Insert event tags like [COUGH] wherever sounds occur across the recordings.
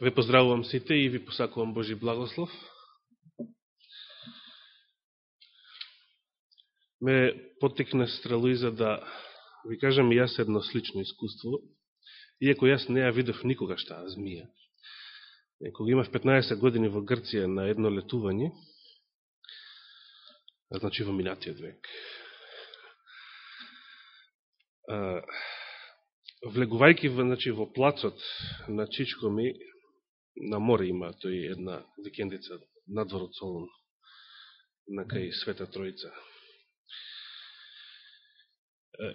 Ве поздравувам сите и ви посакувам Божи благослов. Ме потекна Стрелуиза да ви кажам и јас едно слично искуство, иако јас не ја видов никогаш таа змија. Кога имав 15 години во Грција на едно летување, значи во минатиот век, влегувајќи значи, во плацот на Чичко ми, на море има тој една викендица надвор од Солун, на кај Света Троица.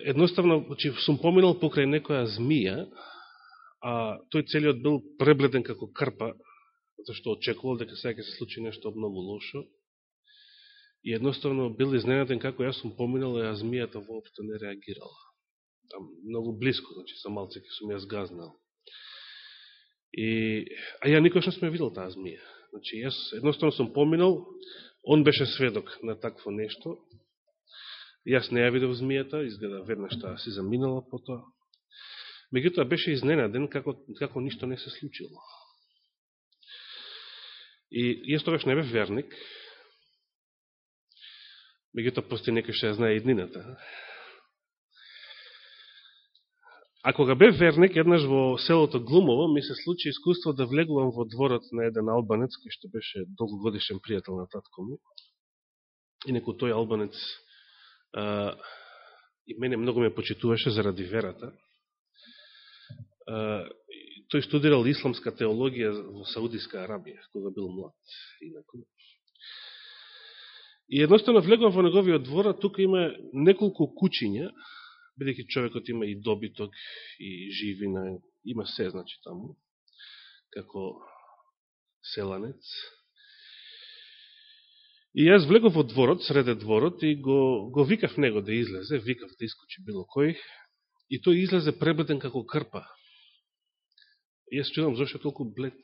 Едноставно, че сум поминал покрај некоја змија, а тој целиот бил пребледен како крпа, зашто очекувал дека сега ќе се случи нешто многу лошо. И едноставно бил изненаден како јас сум поминал, а змијата воопшто не реагирала там многу близко, значи са малце ке сум јас газнал. И, а ја никош не сме видел таа змија. Значи, јас едноставно сум поминал, он беше сведок на такво нешто. Јас не ја видов змијата, изгледа веднаш таа си заминала по тоа. Меѓутоа беше изненаден како, како ништо не се случило. И јас тогаш не бев верник, меѓутоа постои некој што ја знае еднината. А кога бев верник, еднаш во селото Глумово, ми се случи искуство да влегувам во дворот на еден албанец, кој што беше долгогодишен пријател на татко ми. И неко тој албанец а, и мене многу ме почитуваше заради верата. А, тој студирал исламска теологија во Саудиска Арабија, кога бил млад. Инако. И едноставно влегувам во неговиот двор, тука има неколку кучиња, бидеќи човекот има и добиток, и живина, има се, значи, таму, како селанец. И јас влегов во дворот, среде дворот, и го, го викав него да излезе, викав да искочи било кој, и тој излезе пребеден како крпа. И јас чудам зашто толку блед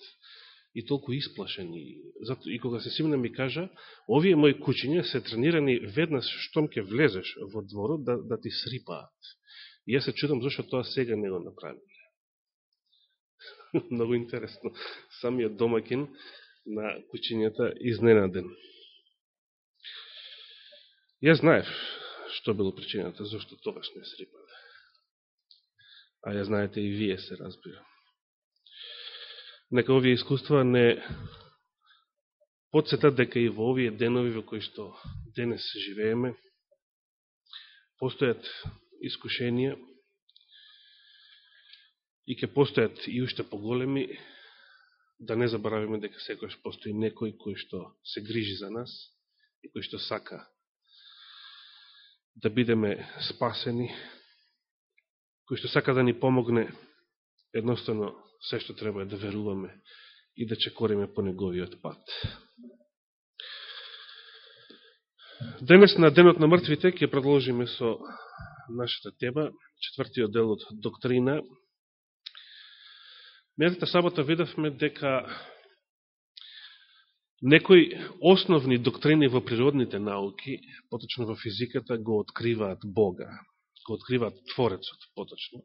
и толку исплашен. И, зато, и кога се симна ми кажа, овие мои кучиња се тренирани веднаш штом ке влезеш во дворот да, да ти срипаат. И јас се чудам зашто тоа сега не го направиле. [LAUGHS] Много интересно. Самиот домакин на кучињата изненаден. Јас знаев што било причината, зашто тогаш не срипале. А ја знаете и вие се разбира нека овие искуства не подсетат дека и во овие денови во кои што денес живееме, постојат искушенија и ќе постојат и уште поголеми, да не заборавиме дека секојаш постои некој кој што се грижи за нас и кој што сака да бидеме спасени, кој што сака да ни помогне едноставно се што треба е да веруваме и да чекориме по неговиот пат. Денес на Денот на мртвите ќе продолжиме со нашата тема, четвртиот дел од доктрина. Мејатата сабота видавме дека некои основни доктрини во природните науки, поточно во физиката, го откриваат Бога, го откриваат Творецот, поточно.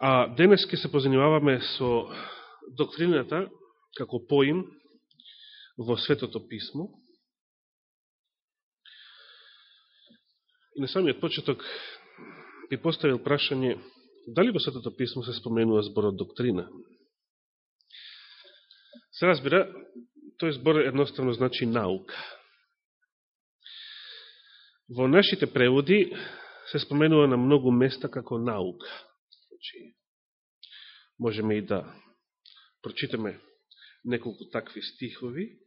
А денес ќе се позанимаваме со доктрината како поим во Светото Писмо. И на самиот почеток би поставил прашање дали во Светото Писмо се споменува зборот доктрина. Се разбира, тој збор едноставно значи наука. Во нашите преводи се споменува на многу места како наука. Значи, можеме и да прочитаме неколку такви стихови.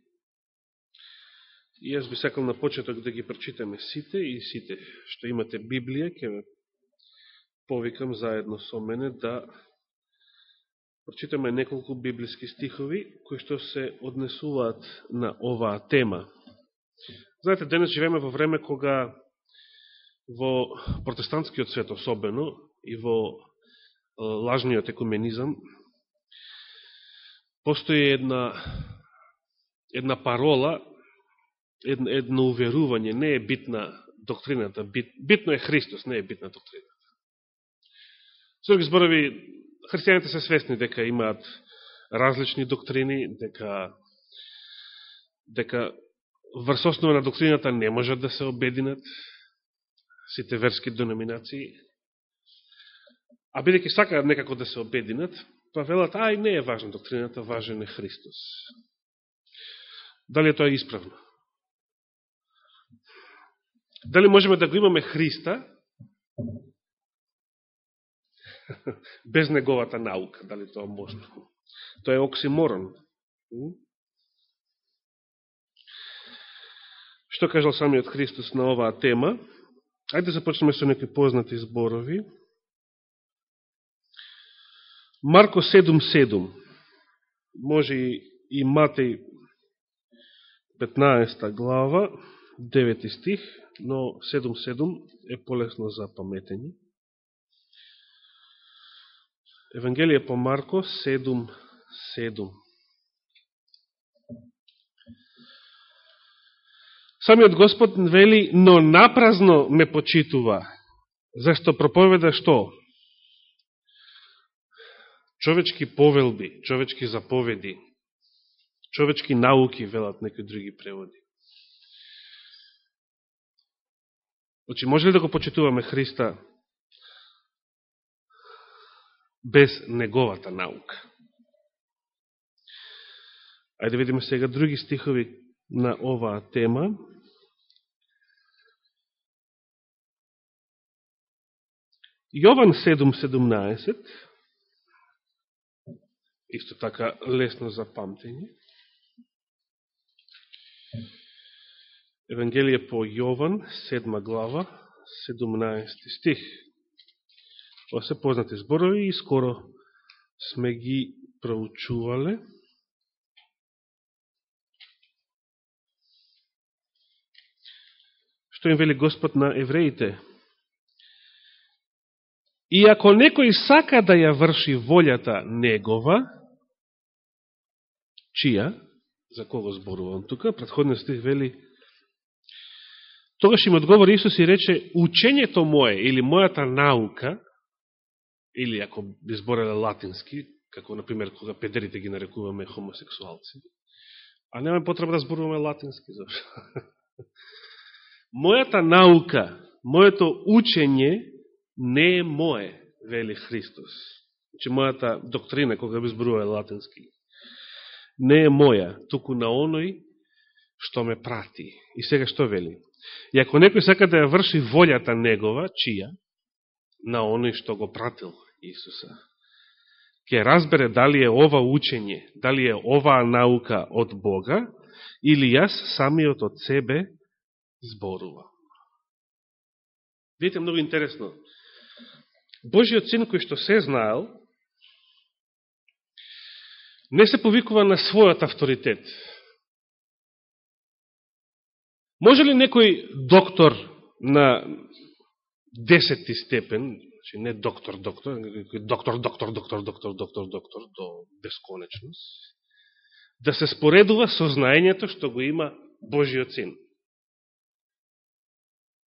И јас би сакал на почеток да ги прочитаме сите и сите што имате Библија, ќе ве повикам заедно со мене да прочитаме неколку библиски стихови кои што се однесуваат на оваа тема. Знаете, денес живееме во време кога во протестантскиот свет особено и во лажниот екуменизам, постои една, една парола, едно, едно уверување, не е битна доктрината, бит, битно е Христос, не е битна доктрината. Со зборови, христијаните се свесни дека имаат различни доктрини, дека дека врз основа на доктрината не можат да се обединат сите верски деноминации, а бидеќи сакаат некако да се обединат, па велат, ај, не е важна доктрината, важен е Христос. Дали е тоа исправно? Дали можеме да го имаме Христа [LAUGHS] без неговата наука? Дали тоа можно? Тоа е оксиморон. Што кажал самиот Христос на оваа тема? Ајде да започнеме со некои познати зборови. Марко 7.7 може и Матеј 15 глава 9 стих, но 7.7 е полесно за паметење. Евангелие по Марко 7.7 Самиот Господ вели, но напразно ме почитува, зашто проповеда што? Човечки повелби, човечки заповеди, човечки науки, велат некои други преводи. Значи, може ли да го почитуваме Христа без неговата наука? Ајде да видиме сега други стихови на оваа тема. Јован 7.17 исто така лесно за памтење. Евангелие по Јован, 7 глава, 17 стих. Ова се познати зборови и скоро сме ги проучувале. Што им вели Господ на евреите? И ако некој сака да ја врши волјата негова, чија, за кого зборувам тука, предходниот стих вели, тогаш им одговори Исус и рече, учењето мое или мојата наука, или ако би збореле латински, како, например, кога педерите ги нарекуваме хомосексуалци, а немаме потреба да зборуваме латински, зашто? [LAUGHS] Мојата наука, моето учење не е мое, вели Христос. Че мојата доктрина, кога би зборува латински, не е моја, туку на оној што ме прати. И сега што вели? И ако некој сака да ја врши волјата негова, чија? На оној што го пратил Исуса. Ке разбере дали е ова учење, дали е оваа наука од Бога, или јас самиот од себе зборувам. Видите, многу интересно. Божиот син кој што се знаел, не се повикува на својот авторитет. Може ли некој доктор на десети степен, значи не доктор, доктор, доктор, доктор, доктор, доктор, доктор, доктор, до бесконечност, да се споредува со знаењето што го има Божиот син?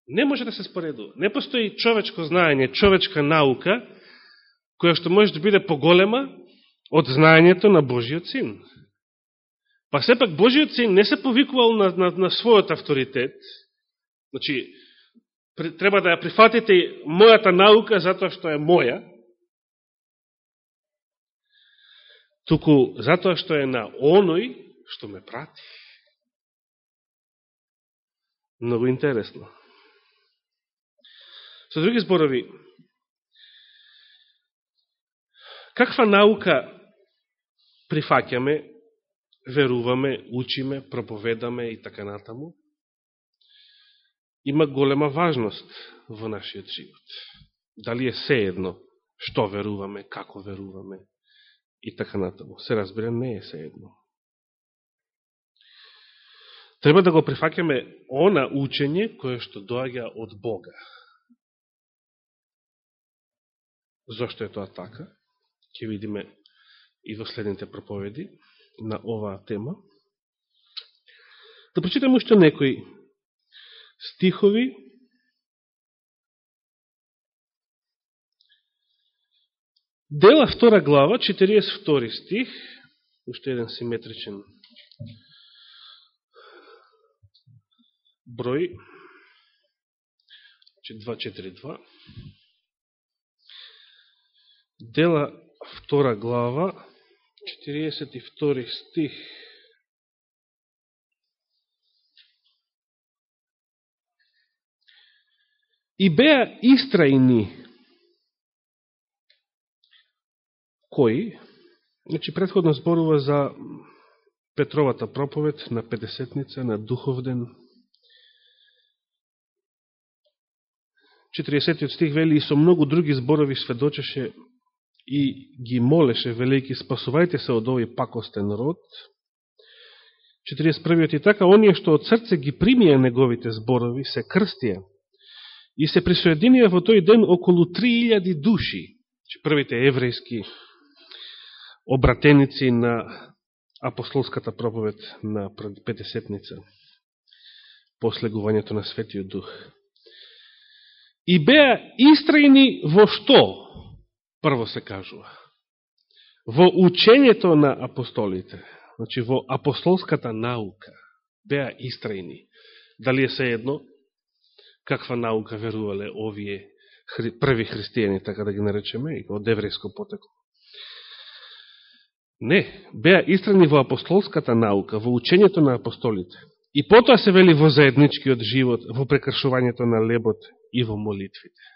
Не може да се споредува. Не постои човечко знаење, човечка наука, која што може да биде поголема од знаењето на Божиот син. Па сепак Божиот син не се повикувал на, на, на својот авторитет, значи, треба да ја прифатите мојата наука затоа што е моја, туку затоа што е на оној што ме прати. Много интересно. Со други зборови, каква наука прифаќаме, веруваме, учиме, проповедаме и така натаму, има голема важност во нашиот живот. Дали е се едно што веруваме, како веруваме и така натаму. Се разбира, не е се едно. Треба да го прифакеме она учење кое што доаѓа од Бога. Зошто е тоа така? Ќе видиме и во следните проповеди на оваа тема. Да прочитаме уште некои стихови Дела втора глава, 42 стих, уште еден симетричен број, 242. Значи, Дела втора глава, 42 стих. И беа истрајни кои, значи предходно зборува за Петровата проповед на Педесетница, на Духовден. 40 стих вели и со многу други зборови сведочеше и ги молеше, велики, спасувајте се од овој пакостен род. 41 и така, оние што од срце ги примија неговите зборови, се крстија и се присоединија во тој ден околу 3000 души, че првите еврејски обратеници на апостолската проповед на Петесетница, послегувањето на Светиот Дух. И беа истрајни во што? Прво се кажува. Во учењето на апостолите, значи во апостолската наука, беа истрајни. Дали е се едно? Каква наука верувале овие први христијани, така да ги наречеме, од еврејско потекло? Не, беа истрани во апостолската наука, во учењето на апостолите. И потоа се вели во заедничкиот живот, во прекршувањето на лебот и во молитвите.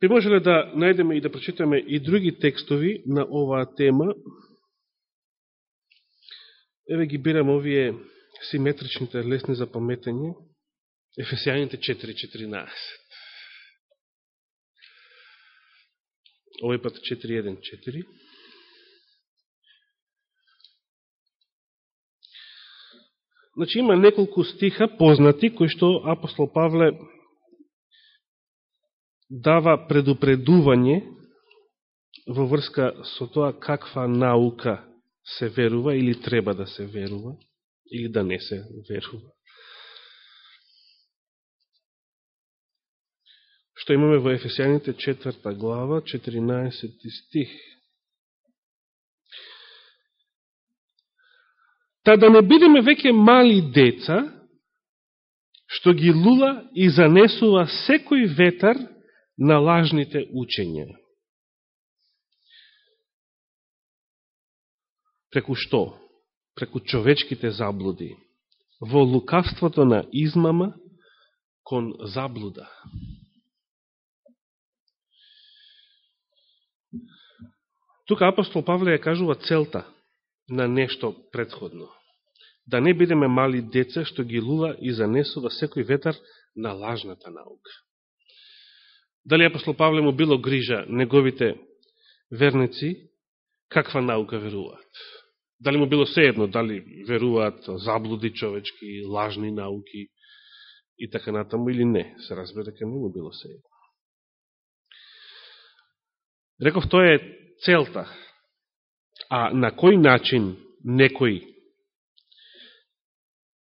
Би можеле да најдеме и да прочитаме и други текстови на оваа тема. Еве ги бирам овие симетричните лесни за паметење. Ефесијаните 4.14. Овој пат 4.1.4. Значи има неколку стиха познати кои што апостол Павле дава предупредување во врска со тоа каква наука се верува или треба да се верува или да не се верува. што имаме во Ефесијаните 4 глава, 14 стих. Та да не бидеме веќе мали деца, што ги лула и занесува секој ветар на лажните учења. Преку што? Преку човечките заблуди. Во лукавството на измама кон заблуда. Тука апостол Павле ја кажува целта на нешто предходно. Да не бидеме мали деца што ги лула и занесува секој ветар на лажната наука. Дали апостол Павле му било грижа неговите верници каква наука веруваат? Дали му било сеедно, дали веруваат заблуди човечки, лажни науки и така натаму или не? Се разбира дека не му било сеедно. Реков, тоа е целта. А на кој начин некој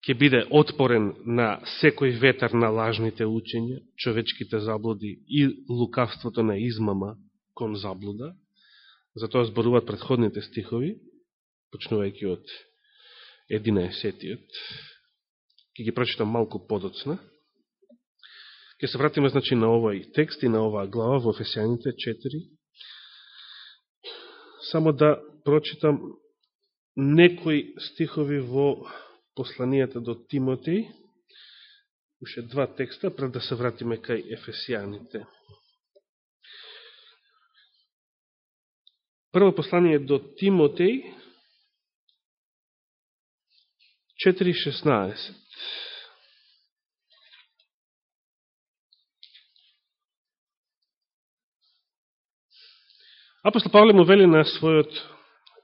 ќе биде отпорен на секој ветар на лажните учења, човечките заблуди и лукавството на измама кон заблуда, затоа зборуваат предходните стихови, почнувајќи од 11-тиот, Ке ги прочитам малку подоцна. Ке се вратиме значи, на овој текст и на оваа глава во Ефесијаните 4, само да прочитам некои стихови во посланијата до Тимотеј, уште два текста, пред да се вратиме кај Ефесијаните. Прво послание до Тимотеј, 4.16. Апостол Павле му вели на својот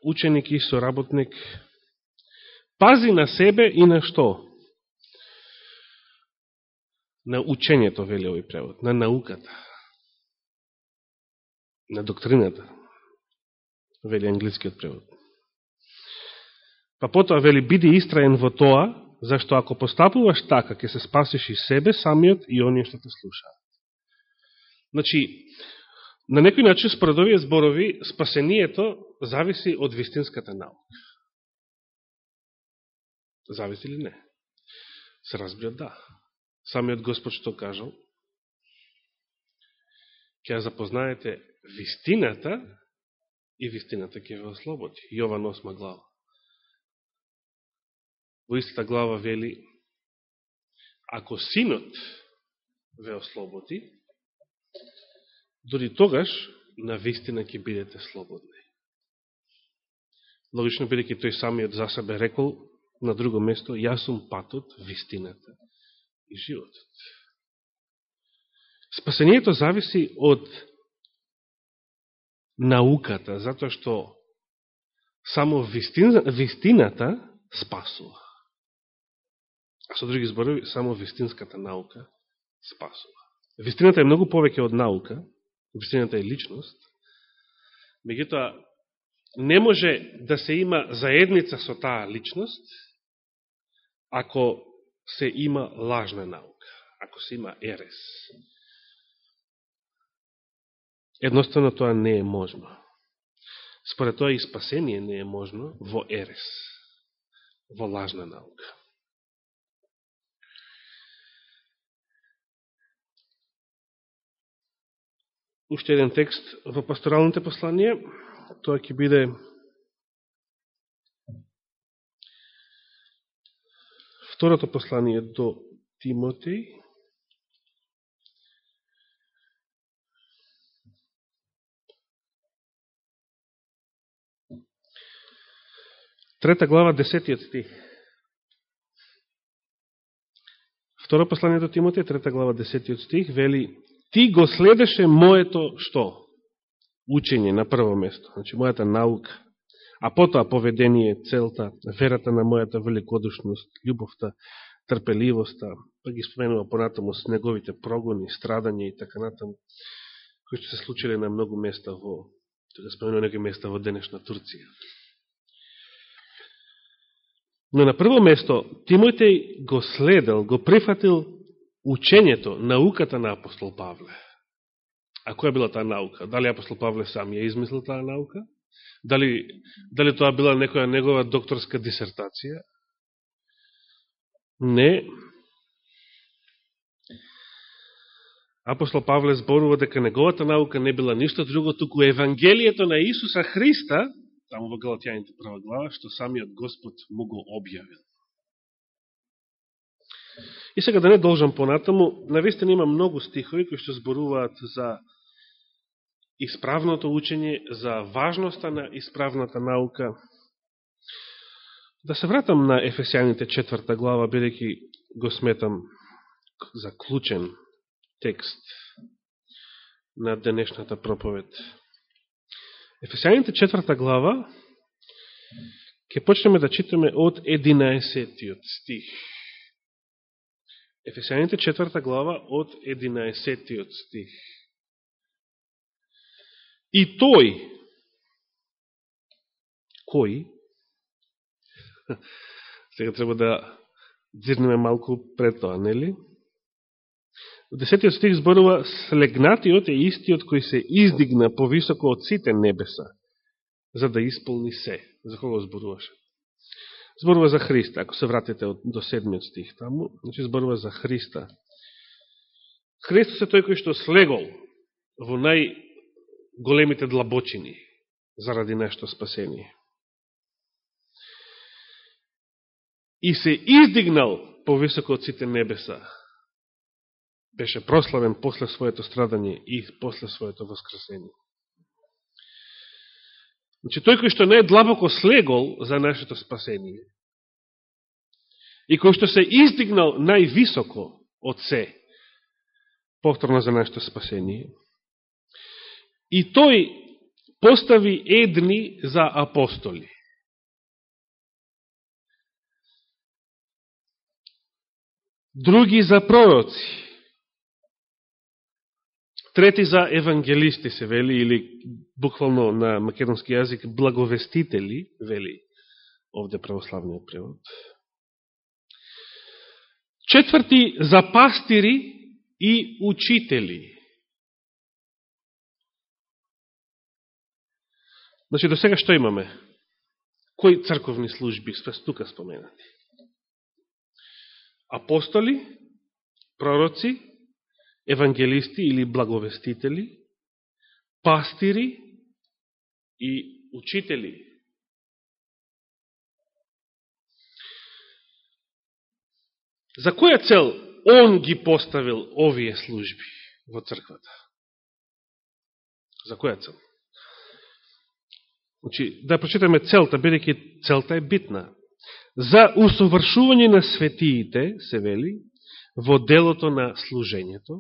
ученик и соработник пази на себе и на што? На учењето, вели овој превод, на науката, на доктрината, вели англискиот превод. Па потоа вели, биди истраен во тоа, зашто ако постапуваш така, ќе се спасиш и себе, самиот и оние што те слушаат. Значи, на некој начин, според овие зборови, спасението зависи од вистинската наука. Зависи или не? Се разбира да. Самиот Господ што кажал, ќе запознаете вистината и вистината ќе ве ослободи. Јован 8 глава. Во истата глава вели, ако синот ве ослободи, дори тогаш на вистина ќе бидете слободни. Логично бидеќи тој самиот за себе рекол на друго место, јас сум патот, вистината и животот. Спасението зависи од науката, затоа што само вистин, вистината спасува. А со други зборови, само вистинската наука спасува. Вистината е многу повеќе од наука, вистината е личност, меѓутоа не може да се има заедница со таа личност, ако се има лажна наука, ако се има ерес. Едноставно тоа не е можно. Според тоа и спасение не е можно во ерес, во лажна наука. Уште еден текст во пасторалните посланија, тоа ќе биде второто послание до Тимотеј, Трета глава, десетиот стих. Второ послание до Тимотеј, трета глава, десетиот стих, вели, ти го следеше моето, што? Учење на прво место, значи мојата наука, а потоа поведение, целта, верата на мојата великодушност, љубовта, трпеливоста, па ги споменува понатаму с неговите прогони, страдања и така натаму, кои што се случили на многу места во, така да споменува некои места во денешна Турција. Но на прво место, Тимотеј го следел, го прифатил учењето, науката на апостол Павле. А која била таа наука? Дали апостол Павле сам ја измислил таа наука? Дали, дали тоа била некоја негова докторска дисертација? Не. Апостол Павле зборува дека неговата наука не била ништо друго, туку Евангелието на Исуса Христа, таму во Галатјаните прва глава, што самиот Господ му го објавил. И сега да не должам понатаму, навистина има многу стихови кои што зборуваат за исправното учење, за важноста на исправната наука. Да се вратам на Ефесијаните четврта глава, бидејќи го сметам за клучен текст на денешната проповед. Ефесијаните четврта глава ќе почнеме да читаме од 11 стих. Ефесијаните четврта глава од 11 стих. И тој, кој, [LAUGHS] сега треба да дзирнеме малку пред тоа, нели? Десетиот стих зборува слегнатиот е истиот кој се издигна повисоко од сите небеса, за да исполни се. За кого зборуваше? Зборува за Христа, ако се вратите од до седмиот стих таму, значи зборува за Христа. Христос е тој кој што слегол во големите длабочини заради нешто спасение. И се издигнал повисоко од сите небеса, беше прославен после своето страдање и после своето воскресение. Значи, тој кој што не е длабоко слегол за нашето спасение и кој што се издигнал највисоко од се, повторно за нашето спасение, и тој постави едни за апостоли. Други за пророци, Трети за евангелисти се вели, или буквално на македонски јазик, благовестители, вели овде православниот превод. Четврти, за пастири и учители. Значи, до сега што имаме? Кои црковни служби сме тука споменати? Апостоли, пророци, евангелисти или благовестители, пастири и учители. За која цел он ги поставил овие служби во црквата? За која цел? Значи, да прочитаме целта, бидеќи целта е битна. За усовршување на светиите, се вели, во делото на служењето,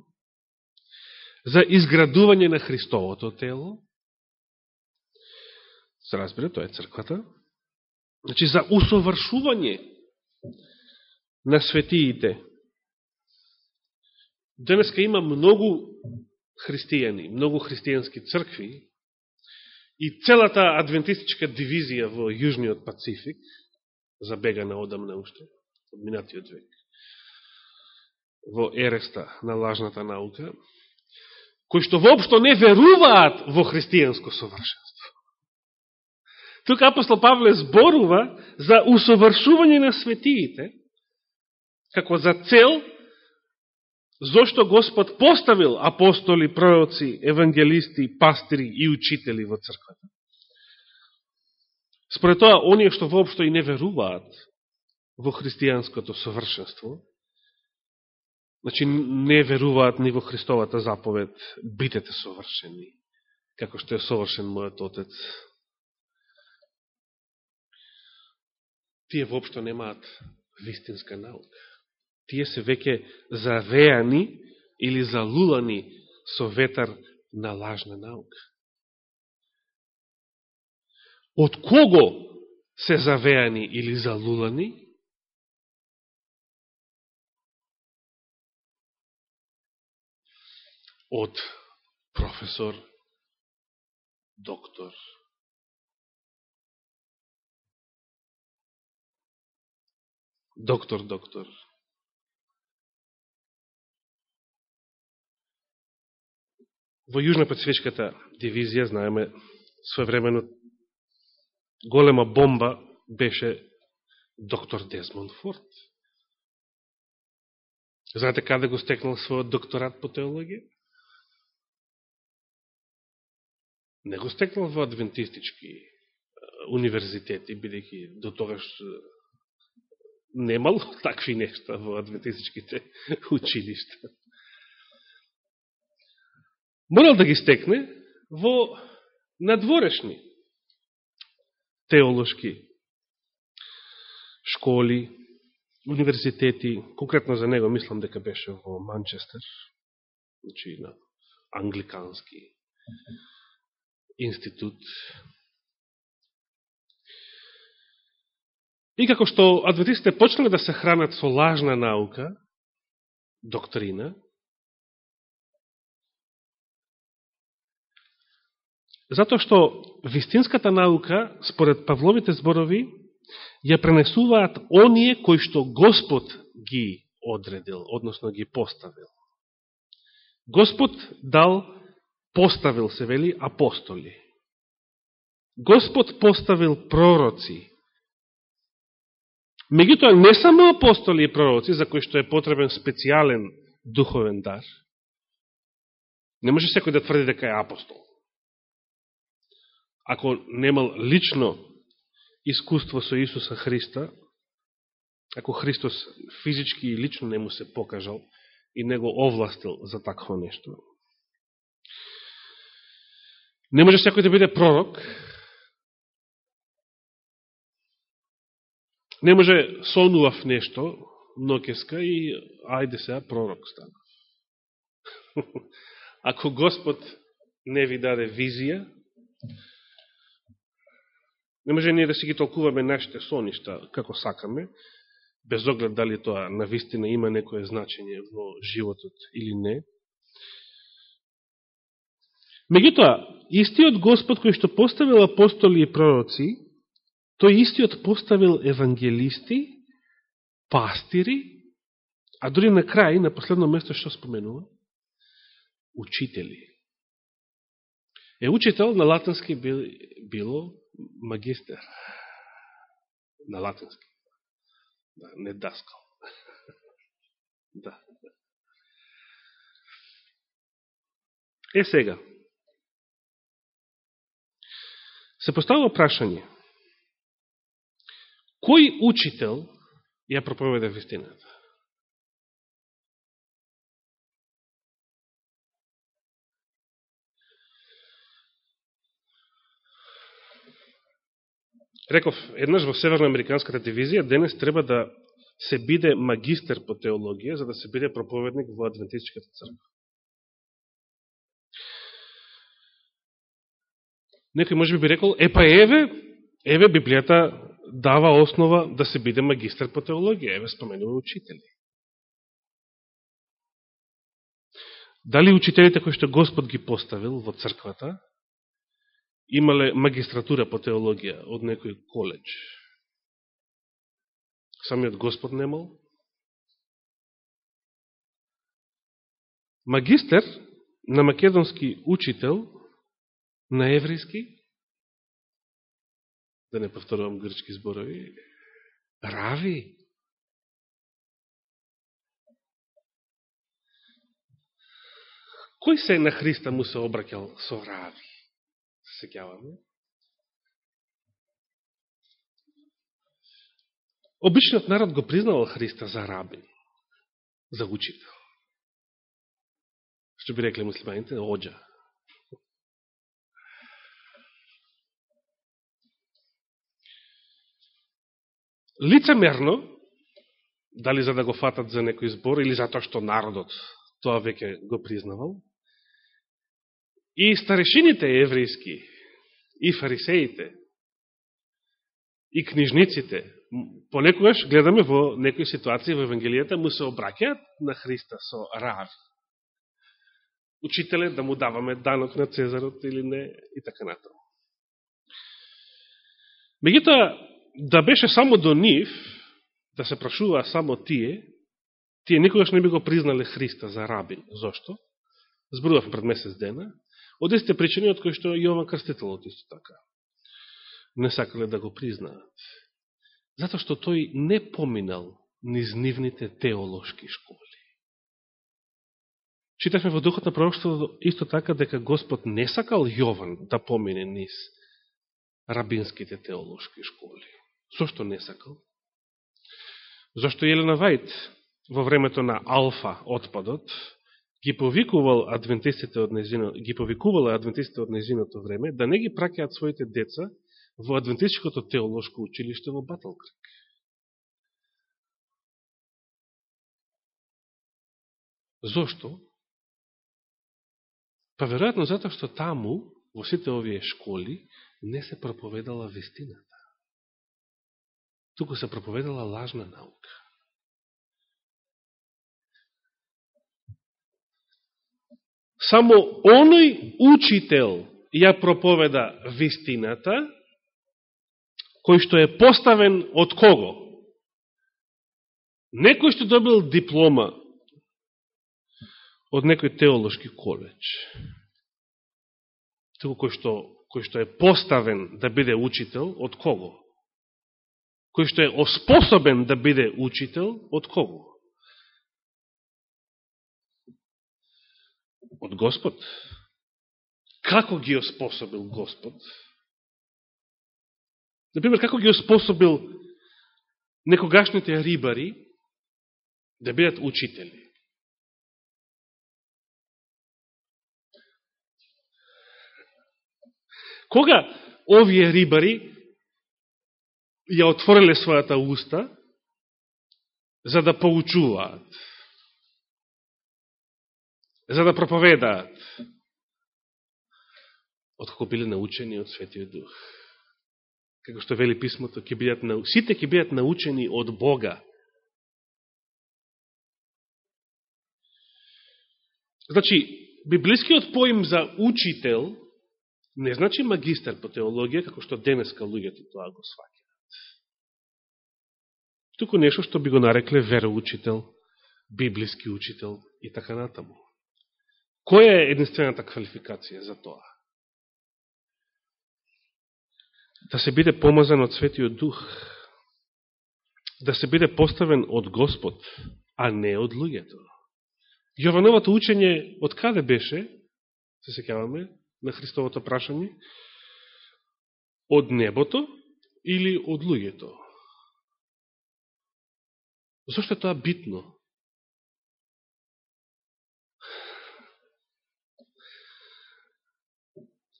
за изградување на Христовото тело, се разбира, тоа е црквата, значи за усовршување на светиите. Денеска има многу христијани, многу христијански цркви и целата адвентистичка дивизија во Јужниот Пацифик, забегана одамна уште, од минатиот век, во ереста на лажната наука, кои што воопшто не веруваат во христијанско совршенство. Тука апостол Павле зборува за усовршување на светиите, како за цел, зошто Господ поставил апостоли, пророци, евангелисти, пастири и учители во црквата. Според тоа, оние што воопшто и не веруваат во христијанското совршенство, значи не веруваат ни во Христовата заповед, битете совршени, како што е совршен мојот Отец. Тие воопшто немаат вистинска наука. Тие се веќе завеани или залулани со ветар на лажна наука. Од кого се завеани или залулани? Од професор, доктор, доктор, доктор, Во Јужно-Пацифичката дивизија, знаеме, своевремено голема бомба беше доктор Дезмонд Форд. Знаете каде го стекнал својот докторат по теологија? Не го стекнал во адвентистички универзитети, бидејќи до тогаш немало [LAUGHS] такви нешта во адвентистичките [LAUGHS] училишта морал да ги стекне во надворешни теолошки школи, универзитети, конкретно за него мислам дека беше во Манчестер, значи на англикански институт. И како што адвентистите почнале да се хранат со лажна наука, доктрина, Затоа што вистинската наука, според Павловите зборови, ја пренесуваат оние кои што Господ ги одредил, односно ги поставил. Господ дал, поставил се вели, апостоли. Господ поставил пророци. Меѓутоа, не само апостоли и пророци, за кои што е потребен специјален духовен дар. Не може секој да тврди дека е апостол ако немал лично искуство со Исуса Христа, ако Христос физички и лично не му се покажал и не го овластил за такво нешто. Не може секој да биде пророк, не може сонував нешто, нокеска и ајде сега пророк стана. [LAUGHS] Ако Господ не ви даде визија, Не може ние да си ги толкуваме нашите соништа како сакаме, без оглед дали тоа на вистина има некое значење во животот или не. Меѓутоа, истиот Господ кој што поставил апостоли и пророци, тој истиот поставил евангелисти, пастири, А дори на крај, на последно место, што споменува? Учители. Е, учител на латински било магистер. На латински. Да, не даскал. [LAUGHS] да. Е сега. Се поставува прашање. Кој учител ја проповеда вистината? Реков, еднаш во Северноамериканската дивизија денес треба да се биде магистер по теологија за да се биде проповедник во Адвентистичката црква. Некој може би би рекол, „Епа еве, еве Библијата дава основа да се биде магистер по теологија, еве споменува учители. Дали учителите кои што Господ ги поставил во црквата, имале магистратура по теологија од некој коледж? Самиот Господ немал? Магистер на македонски учител на еврейски, да не повторувам грчки зборови, рави. Кој се на Христа му се обраќал со рави? Се сеќаваме? Обичниот народ го признавал Христа за рабин, за учител. Што би рекле муслиманите? Оджа. лицемерно, дали за да го фатат за некој збор, или затоа што народот тоа веќе го признавал, и старешините еврејски, и фарисеите, и книжниците, понекогаш гледаме во некои ситуации во Евангелијата, му се обраќаат на Христа со рави. Учителе, да му даваме данок на Цезарот или не, и така натаму. Мегутоа, да беше само до нив, да се прашува само тие, тие никогаш не би го признале Христа за рабин. Зошто? Зборував пред месец дена. Од истите причини, од кои што Јован Крстителот исто така. Не сакале да го признаат. Затоа што тој не поминал низ нивните теолошки школи. Читавме во Духот на пророкството исто така дека Господ не сакал Јован да помине низ рабинските теолошки школи. Зошто не сакал? Зошто Елена Вајт во времето на Алфа отпадот ги повикувал адвентистите од незино, ги повикувала адвентистите од незиното време да не ги праќаат своите деца во адвентистичкото теолошко училиште во Батлкрик. Зошто? Па веројатно затоа што таму, во сите овие школи, не се проповедала вестината туку се проповедала лажна наука. Само оној учител ја проповеда вистината, кој што е поставен од кого? Некој што добил диплома од некој теолошки коледж. Туку кој што, кој што е поставен да биде учител, од кого? кој што е оспособен да биде учител, од кого? Од Господ. Како ги оспособил Господ? Например, како ги оспособил некогашните рибари да бидат учители? Кога овие рибари ја отвориле својата уста за да поучуваат, за да проповедаат, откако биле научени од Светиот Дух. Како што вели писмото, ќе бидат, сите ќе бидат научени од Бога. Значи, библискиот поим за учител не значи магистар по теологија, како што денеска луѓето тоа го сваќаат. туку нешто што би го нарекле вероучител библиски учител и така натаму. Која е единствената квалификација за тоа? Да се биде помазан од Светиот Дух, да се биде поставен од Господ, а не од луѓето. Јовановото учење од каде беше, се секаваме, на Христовото прашање? Од небото или од луѓето? Зошто е тоа битно?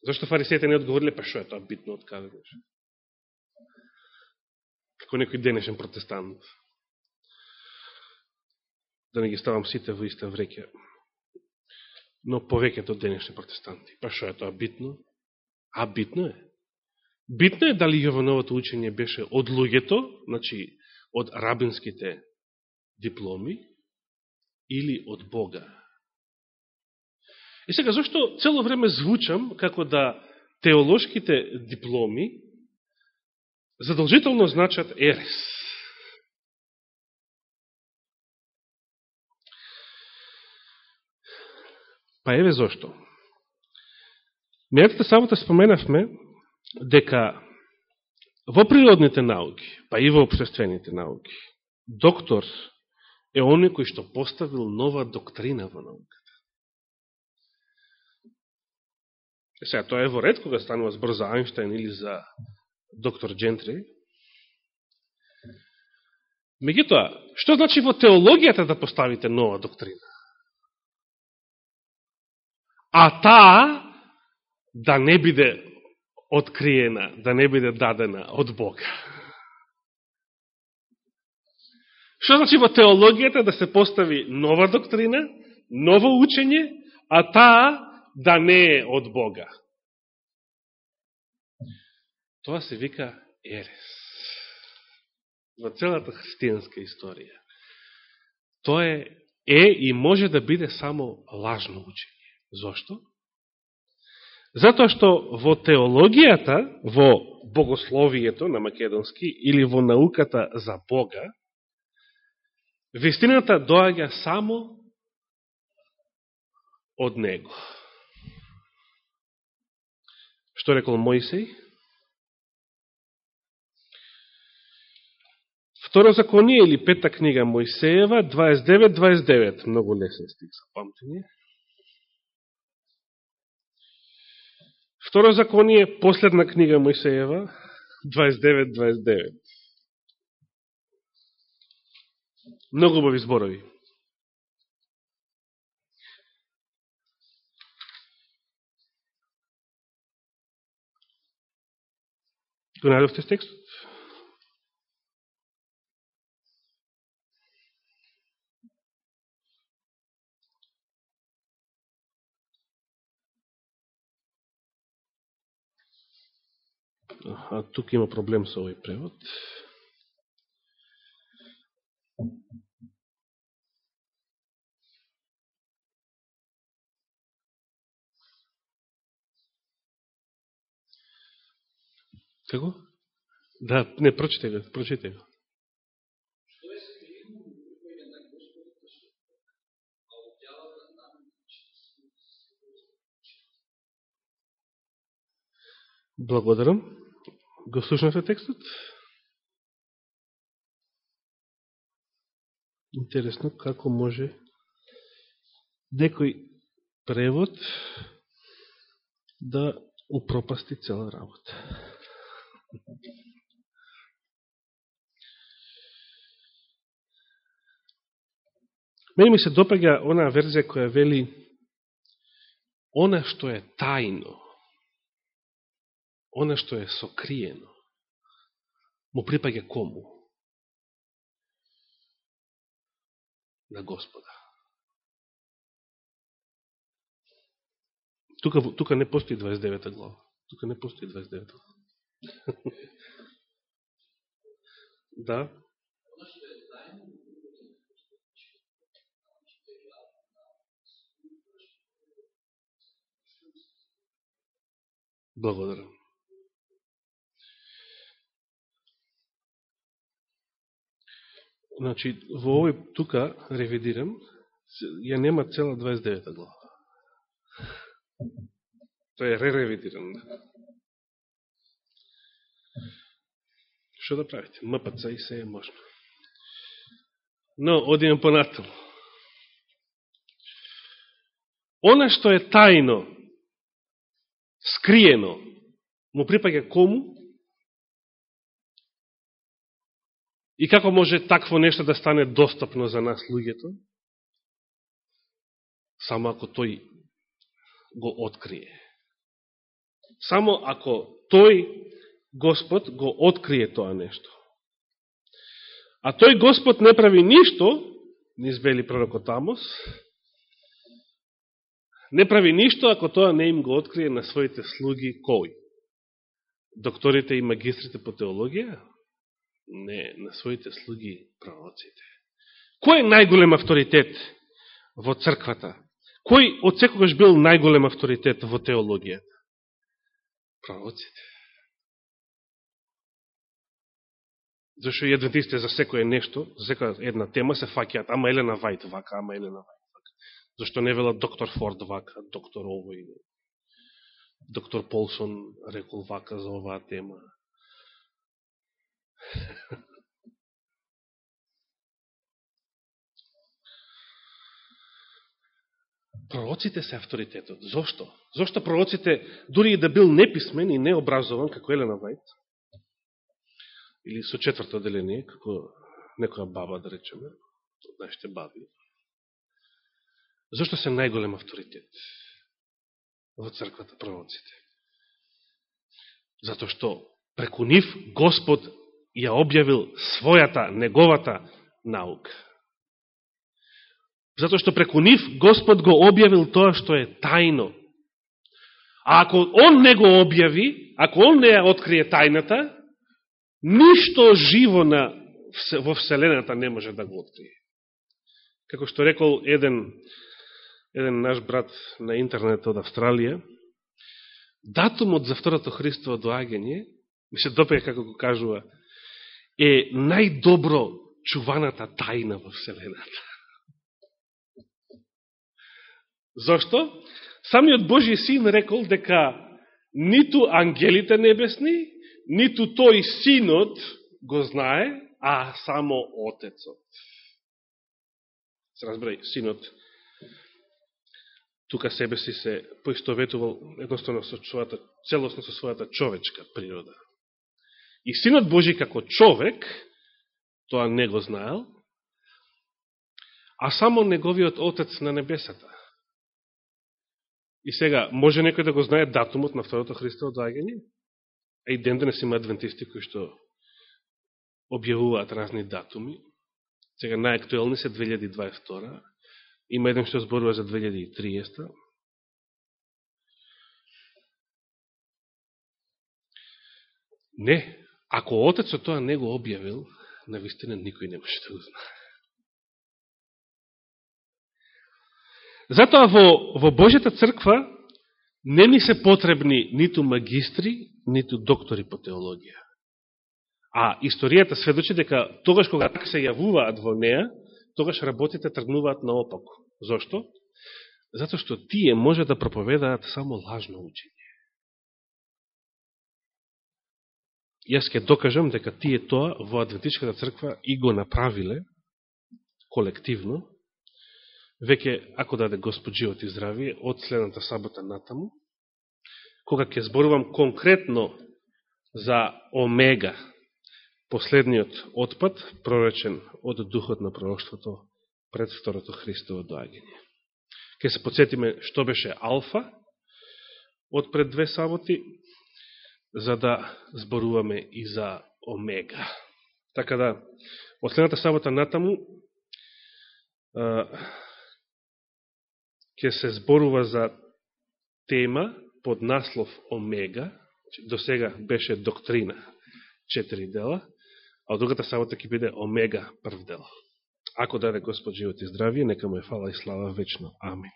Зашто фарисеите не одговориле, па шо е тоа битно од каде беше? Како некој денешен протестант. Да не ги ставам сите во иста вреќа. Но повеќето од денешни протестанти. Па шо е тоа битно? А битно е. Битно е дали Јовановото учење беше од луѓето, значи од рабинските дипломи, или од Бога. И сега, зашто цело време звучам како да теолошките дипломи задолжително значат ерес? Па еве зашто. Мејатата сабота споменавме дека во природните науки, па и во обштествените науки, доктор е оној кој што поставил нова доктрина во науката. Е сега, тоа е во ред кога станува збор за Айнштайн или за доктор Джентри. Меѓутоа, што значи во теологијата да поставите нова доктрина? А таа да не биде откриена, да не биде дадена од Бога. Што значи во теологијата да се постави нова доктрина, ново учење, а таа да не е од Бога. Тоа се вика ерес. Во целата христијанска историја. Тоа е, е и може да биде само лажно учење. Зошто? Затоа што во теологијата, во богословието на македонски или во науката за Бога, вистината доаѓа само од Него. Што рекол Моисеј? Второ законие или пета книга Моисеева, 29-29, многу лесен стих за памтење. Второ законие, последна книга Моисеева, 29-29. Многу убави зборови. Го најдовте текстот? А тук има проблем со овој превод. Како? Да, не, прочите го, прочите го. Благодарам. Го слушнате текстот? Интересно како може некој превод да упропасти цела работа. Мене ми се допаѓа онаа верзија која вели она што е тајно, она што е сокриено, му припаѓа кому? На Господа. Тука, тука не постои 29 глава. Тука не постои 29 глава да. Благодарам. Значи, во овој тука, ревидирам, ја нема цела 29 глава. Тоа е реревидиран. Да. Што да правите? МПЦ и се е можно. Но, одиме понатаму. Она што е тајно, скриено, му припаѓа кому? И како може такво нешто да стане достапно за нас луѓето? Само ако тој го открие. Само ако тој Господ го открие тоа нешто. А тој Господ не прави ништо, не вели пророкот Амос, не прави ништо ако тоа не им го открие на своите слуги кој? Докторите и магистрите по теологија? Не, на своите слуги пророците. Кој е најголем авторитет во црквата? Кој од секогаш бил најголем авторитет во теологијата? Пророците. Зашто и адвентистите за секое нешто, за секоја една тема се факиат, ама Елена Вајт вака, ама Елена Вајт. вака. Зашто не вела доктор Форд вака, доктор овој, доктор Полсон рекол вака за оваа тема. [LAUGHS] Пророците се авторитетот. Зошто? Зошто пророците, дури и да бил неписмен и необразован, како Елена Вајт, или со четврто деление, како некоја баба, да речеме, од нашите баби, Зошто се најголем авторитет во црквата пророците? Зато што преку нив Господ ја објавил својата, неговата наука. Зато што преку нив Господ го објавил тоа што е тајно. А ако Он не го објави, ако Он не ја открие тајната, ништо живо на, во Вселената не може да го открие. Како што рекол еден еден наш брат на интернет од Австралија, датумот за второто Христово доагање, ми се допеја како го кажува, е најдобро чуваната тајна во Вселената. Зошто? Самиот Божи син рекол дека ниту ангелите небесни, ниту тој синот го знае, а само Отецот. Се разбрај, синот тука себе си се поистоветувал едноставно со својата, целосно со својата човечка природа. И Синот Божи како човек, тоа не го знаел, а само неговиот Отец на небесата. И сега, може некој да го знае датумот на второто Христово доаѓање? А и ден денес има адвентисти кои што објавуваат разни датуми. Сега најактуелни се 2022 Има еден што зборува за 2030. Не, ако Отецот тоа не го објавил, на вистина никој не може да го знае. Затоа во, во Божјата црква не ни се потребни ниту магистри, ниту доктори по теологија. А историјата сведочи дека тогаш кога така се јавуваат во неа, тогаш работите тргнуваат наопако. Зошто? Зато што тие може да проповедаат само лажно учење. Јас ќе докажам дека тие тоа во Адвентичката црква и го направиле колективно, веќе, ако даде Господ живот и здравие, од следната сабота натаму, кога ќе зборувам конкретно за Омега, последниот отпад, проречен од духот на пророќството пред второто Христово доаѓање. Ке се подсетиме што беше алфа од пред две саботи, за да зборуваме и за омега. Така да, од следната сабота натаму, ќе се зборува за тема под наслов омега, до сега беше доктрина, четири дела, а од другата сабота ќе биде Омега прв дел. Ако даде Господ живот и здравие, нека му е фала и слава вечно. Амин.